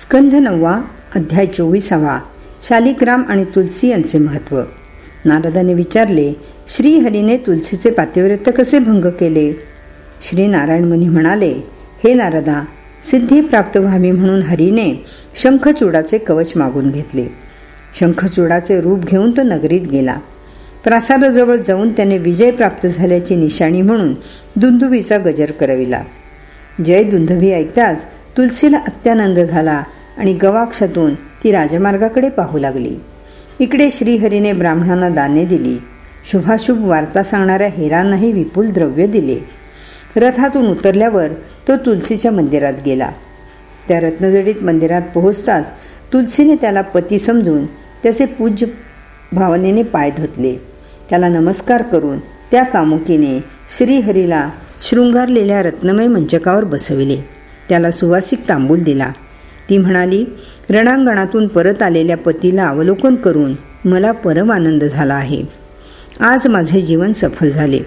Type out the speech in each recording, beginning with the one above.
स्कंध नववा अध्याय चोवीसावा. शालिग्राम आणि तुलसी यांचे महत्त्व. नारदाने विचारले श्रीहरीने तुलसीचे पातिव्रत्य कसे भंग केले? श्री नारायण मुनी म्हणाले हे नारदा सिद्धी प्राप्त व्हावी म्हणून हरीने शंखचूडाचे कवच मागून घेतले. शंखचूडाचे रूप घेऊन तो नगरीत गेला. प्रासादाजवळ जाऊन त्याने विजय प्राप्त झाल्याची निशाणी म्हणून दुंदुवीचा गजर करविला. जय दुंदुभी ऐकताच तुलसीला अत्यानंद झाला आणि गवाक्षातून ती राजमार्गाकडे पाहू लागली. इकडे श्रीहरीने ब्राह्मणांना दाने दिली. शुभाशुभ वार्ता सांगणाऱ्या हेरांनाही विपुल द्रव्य दिले. रथातून उतरल्यावर तो तुलसीच्या मंदिरात गेला. त्या रत्नजडीत मंदिरात पोहोचताच तुलसीने त्याला पती समजून त्याचे पूज्य भावनेने पाय धुतले. त्याला नमस्कार करून त्या कामुकीने श्रीहरीला शृंगारलेल्या रत्नमय मंचकावर बसविले. त्याला सुवासिक तांबूल दिला. ती म्हणाली रणांगणातून परत आलेल्या पतीला अवलोकन करून मला परम आनंद झाला आहे. आज माझे जीवन सफल झाले.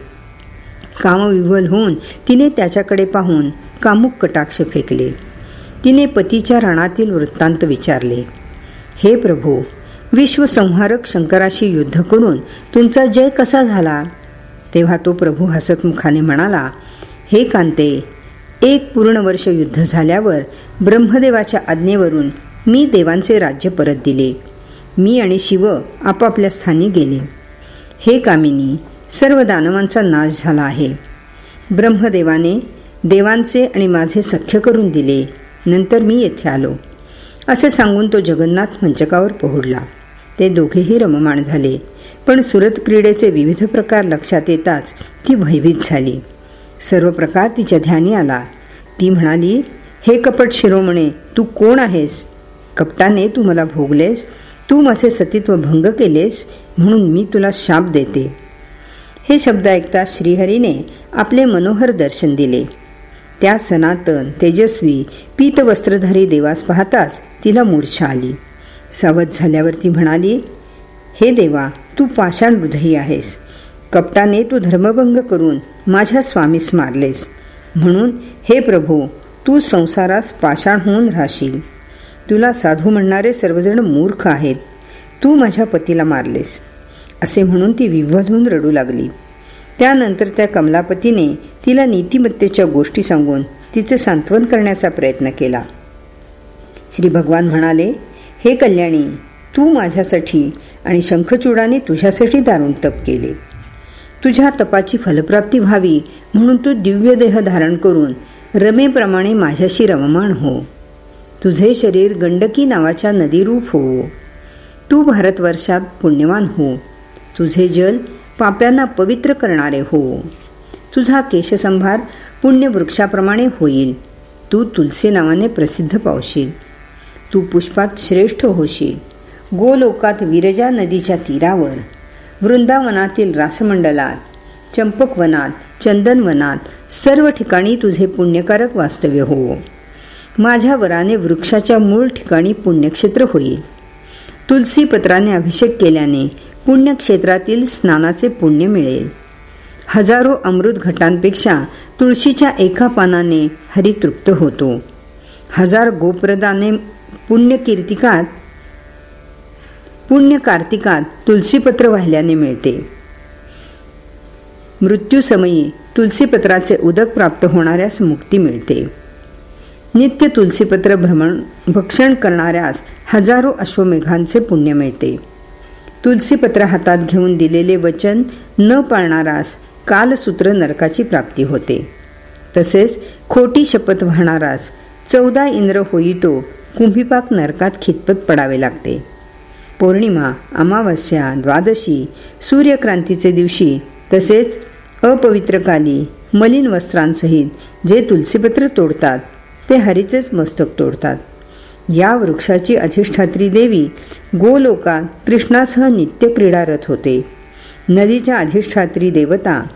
कामविव्हल होऊन तिने त्याच्याकडे पाहून कामुक कटाक्ष फेकले. तिने पतीच्या रणातील वृत्तांत विचारले हे प्रभू विश्वसंहारक शंकराशी युद्ध करून तुमचा जय कसा झाला? तेव्हा तो प्रभू हसतमुखाने म्हणाला हे कांते एक पूर्ण वर्ष युद्ध झाल्यावर ब्रह्मदेवाच्या आज्ञेवरून मी देवांचे राज्य परत दिले. मी आणि शिव आपापल्या स्थानी गेले. हे कामिनी सर्व दानवांचा नाश झाला आहे. ब्रह्मदेवाने देवांचे आणि माझे सख्य करून दिले. नंतर मी येथे आलो. असे सांगून तो जगन्नाथ मंचकावर पोहोडला. ते दोघेही रममाण झाले. पण सुरत क्रीडेचे विविध प्रकार लक्षात येताच ती भयभीत झाली. सर्व प्रकार तिच्या ध्यानी आला. ती म्हणाली हे कपट शिरोमणे तू कोण आहेस? कपटाने तू मला भोगलेस तू माझे सतीत्व भंग केलेस म्हणून मी तुला शाप देते. हे शब्द ऐकता श्रीहरीने आपले मनोहर दर्शन दिले. त्या सनातन तेजस्वी पीत वस्त्रधारी देवास पाहताच तिला मूर्छा आली. सावध झाल्यावर ती म्हणाली हे देवा तू पाषाण हृदयी आहेस. कपटाने तू धर्मभंग करून माझ्या स्वामीस मारलेस. म्हणून हे प्रभू तू संसारास पाषाण होऊन राहशील. तुला साधू म्हणणारे सर्वजण मूर्ख आहेत. तू माझ्या पतीला मारलेस. असे म्हणून ती विव्हल होऊन रडू लागली. त्यानंतर त्या कमलापतीने तिला नीतिमत्तेच्या गोष्टी सांगून तिचे सांत्वन करण्याचा प्रयत्न केला. श्री भगवान म्हणाले हे कल्याणी तू माझ्यासाठी आणि शंखचूडाने तुझ्यासाठी दारुण तप केले. तुझ्या तपाची फलप्राप्ती व्हावी म्हणून तू दिव्य देह धारण करून रमेप्रमाणे माझ्याशी रममाण हो. तुझे शरीर गंडकी नावाच्या नदीरूप हो. तू भारतवर्षात पुण्यवान हो. तुझे जल पाप्यांना पवित्र करणारे हो. तुझा केशसंभार पुण्यवृक्षाप्रमाणे होईल. तू तुलसी नावाने प्रसिद्ध पावशील. तू पुष्पात श्रेष्ठ होशील. गोलोकात विरजा नदीच्या तीरावर. वृंदावनातील रासमंडलात चंपकवनात चंदनवनात सर्व ठिकाणी तुझे पुण्यकारक वास्तव्य हो. माझ्या वराने वृक्षाच्या मूळ ठिकाणी पुण्यक्षेत्र होईल. तुलसी पत्राने अभिषेक केल्याने पुण्यक्षेत्रातील स्नानाचे पुण्य मिळेल. हजारो अमृत घटांपेक्षा तुळशीच्या एका पानाने हरितृप्त होतो. हजार गोप्रदाने पुण्यकीर्तिकात पुण्य कार्तिकात तुलसीपत्र वाहिल्याने मिळते. मृत्यूसमयी तुलसीपत्राचे उदक प्राप्त होणाऱ्यास मुक्ती मिळते. नित्य तुलसीपत्र भ्रमण भक्षण करणाऱ्यास हजारो अश्वमेघांचे पुण्य मिळते. तुलसीपत्र हातात घेऊन दिलेले वचन न पाळणारास कालसूत्र नरकाची प्राप्ती होते. तसेच खोटी शपथ वाहणारास चौदा इंद्र होईतो कुंभीपाक नरकात खितपत पडावे लागते. पौर्णिमा अमावस्या द्वादशी सूर्यक्रांतीचे दिवशी तसेच अपवित्रकाली मलिन वस्त्रांसहित जे तुलसीपत्र तोडतात ते हरीचेच मस्तक तोडतात. या वृक्षाची अधिष्ठात्री देवी गोलोकात कृष्णासह नित्य क्रीडारत होते. नदीच्या अधिष्ठात्री देवता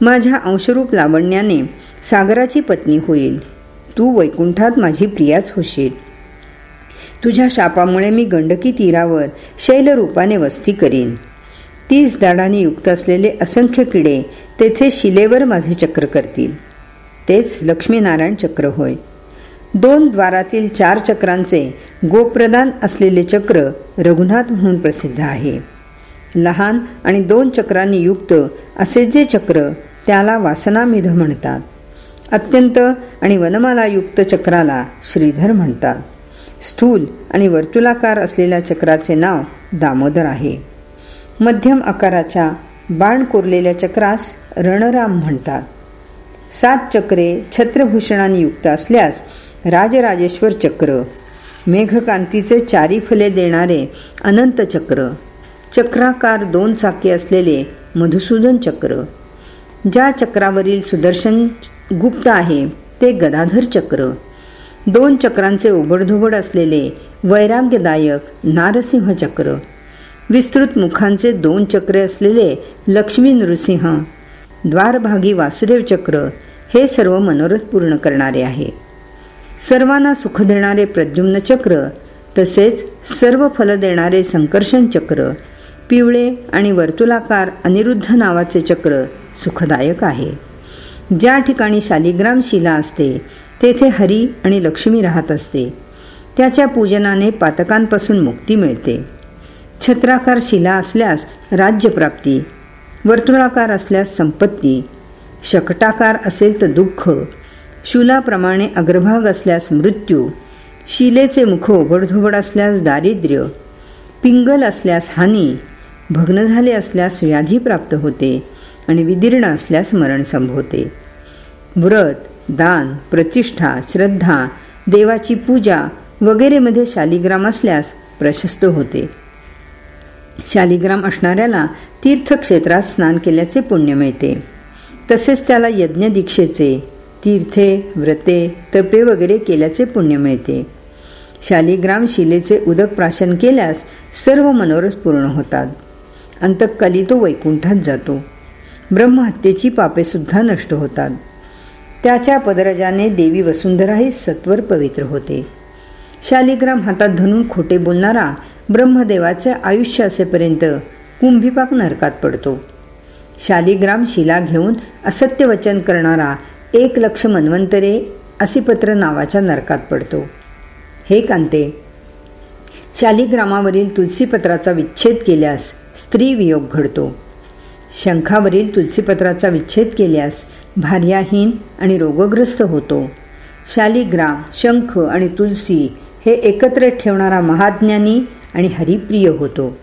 माझ्या अंशरूप लावण्याने सागराची पत्नी होईल. तू वैकुंठात माझी प्रियाच होशील. तुझ्या शापामुळे मी गंडकी तीरावर शैलरूपाने वस्ती करीन. तीस दाडाने युक्त असलेले असंख्य किडे तेथे शिलेवर माझे चक्र करतील. तेच लक्ष्मीनारायण चक्र होय. दोन द्वारातील चार चक्रांचे गोप्रदान असलेले चक्र रघुनाथ म्हणून प्रसिद्ध आहे. लहान आणि दोन चक्रांनी युक्त असे जे चक्र त्याला वासनामिध म्हणतात. अत्यंत आणि वनमालायुक्त चक्राला श्रीधर म्हणतात. स्थूल आणि वर्तुलाकार असलेल्या चक्राचे नाव दामोदर आहे. मध्यम आकाराच्या बाण कोरलेल्या चक्रास रणराम म्हणतात. सात चक्रे छत्रभूषणाने युक्त असल्यास राजराजेश्वर चक्र मेघकांतीचे चारी फले देणारे अनंत चक्र चक्राकार दोन चाके असलेले मधुसूदन चक्र. ज्या चक्रावरील सुदर्शन गुप्त आहे ते गदाधर चक्र. दोन चक्रांचे उघडधुबड असलेले वैराग्यदायक नारसिंह चक्र. विस्तृत मुखांचे दोन चक्रे असलेले लक्ष्मी नृसिंह द्वारभागी वासुदेव चक्र हे सर्व मनोरथ पूर्ण करणारे आहे. सर्वांना सुख देणारे प्रद्युम्न चक्र तसेच सर्व फल देणारे संकर्षण चक्र पिवळे आणि वर्तुलाकार अनिरुद्ध नावाचे चक्र सुखदायक आहे. ज्या ठिकाणी शालिग्राम शिला असते तेथे हरी आणि लक्ष्मी राहत असते. त्याच्या पूजनाने पातकांपासून मुक्ती मिळते. छत्राकार शिला असल्यास राज्यप्राप्ती वर्तुळाकार असल्यास संपत्ती शकटाकार असेल तर दुःख शूलाप्रमाणे अग्रभाग असल्यास मृत्यू शिलेचे मुख ओबडधोबड असल्यास दारिद्र्य पिंगल असल्यास हानी भग्न झाले असल्यास व्याधी प्राप्त होते आणि विदीर्ण असल्यास मरण संभवते. व्रत दान प्रतिष्ठा श्रद्धा देवाची पूजा वगैरेमध्ये शालिग्राम असल्यास प्रशस्त होते. शालिग्राम असणाऱ्याला तीर्थक्षेत्रात स्नान केल्याचे पुण्य मिळते. तसेच त्याला यज्ञ दीक्षेचे तीर्थे व्रते तपे वगैरे केल्याचे पुण्य मिळते. शालिग्राम शिलेचे उदक प्राशन केल्यास सर्व मनोरथ पूर्ण होतात. अंतकली तो वैकुंठात जातो. ब्रह्महत्येची पापे सुद्धा नष्ट होतात. त्याच्या पदरजाने देवी वसुंधराही सत्वर पवित्र होते. शालिग्राम हातात धरून खोटे बोलणारा ब्रह्मदेवाचे आयुष्य असेपर्यंत कुंभीपाक नरकात पडतो. शालिग्राम शिला घेऊन असत्य वचन करणारा एक लक्ष मन्वंतरे असिपत्र नावाच्या नरकात पडतो. हे कांते शालिग्रामावरील तुलसीपत्राचा विच्छेद केल्यास स्त्री वियोग घडतो. शंखावरील तुलसीपत्राचा विच्छेद केल्यास भार्याहीन आणि रोगग्रस्त होतो. शालिग्राम शंख आणि तुलसी हे एकत्र ठेवणारा महाज्ञानी आणि हरिप्रिय होतो.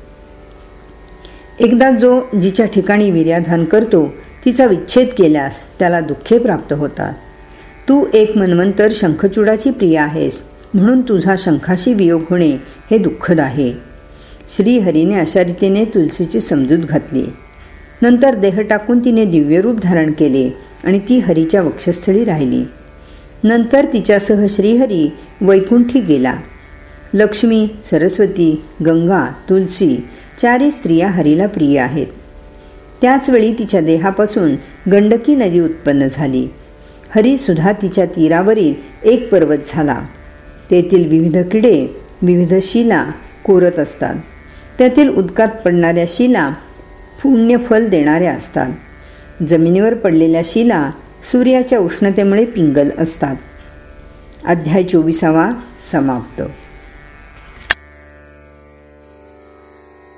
एकदा जो जिच्या ठिकाणी विर्याधान करतो तिचा विच्छेद केल्यास त्याला दुःखे प्राप्त होतात. तू एक मनवंतर शंखचूडाची प्रिय आहेस म्हणून तुझा शंखाशी वियोग होणे हे दुःखद आहे. श्रीहरीने अशा रीतीने तुलसीची समजूत घातली. नंतर देह टाकून तिने दिव्यरूप धारण केले आणि ती हरीच्या वक्षस्थळी राहिली. नंतर तिच्यासह श्रीहरी वैकुंठी गेला. लक्ष्मी सरस्वती गंगा तुलसी चारी स्त्रिया हरीला प्रिय आहेत. त्याचवेळी तिच्या देहापासून गंडकी नदी उत्पन्न झाली. हरी सुद्धा तिच्या तीरावरील एक पर्वत झाला. तेथील विविध किडे विविध शिला कोरत असतात. त्यातील उदकात पडणाऱ्या शिला पुण्यफल देणाऱ्या असतात. जमिनीवर पडलेल्या शिला सूर्याच्या उष्णतेमुळे पिंगल असतात. अध्याय चोवीसावा समाप्त.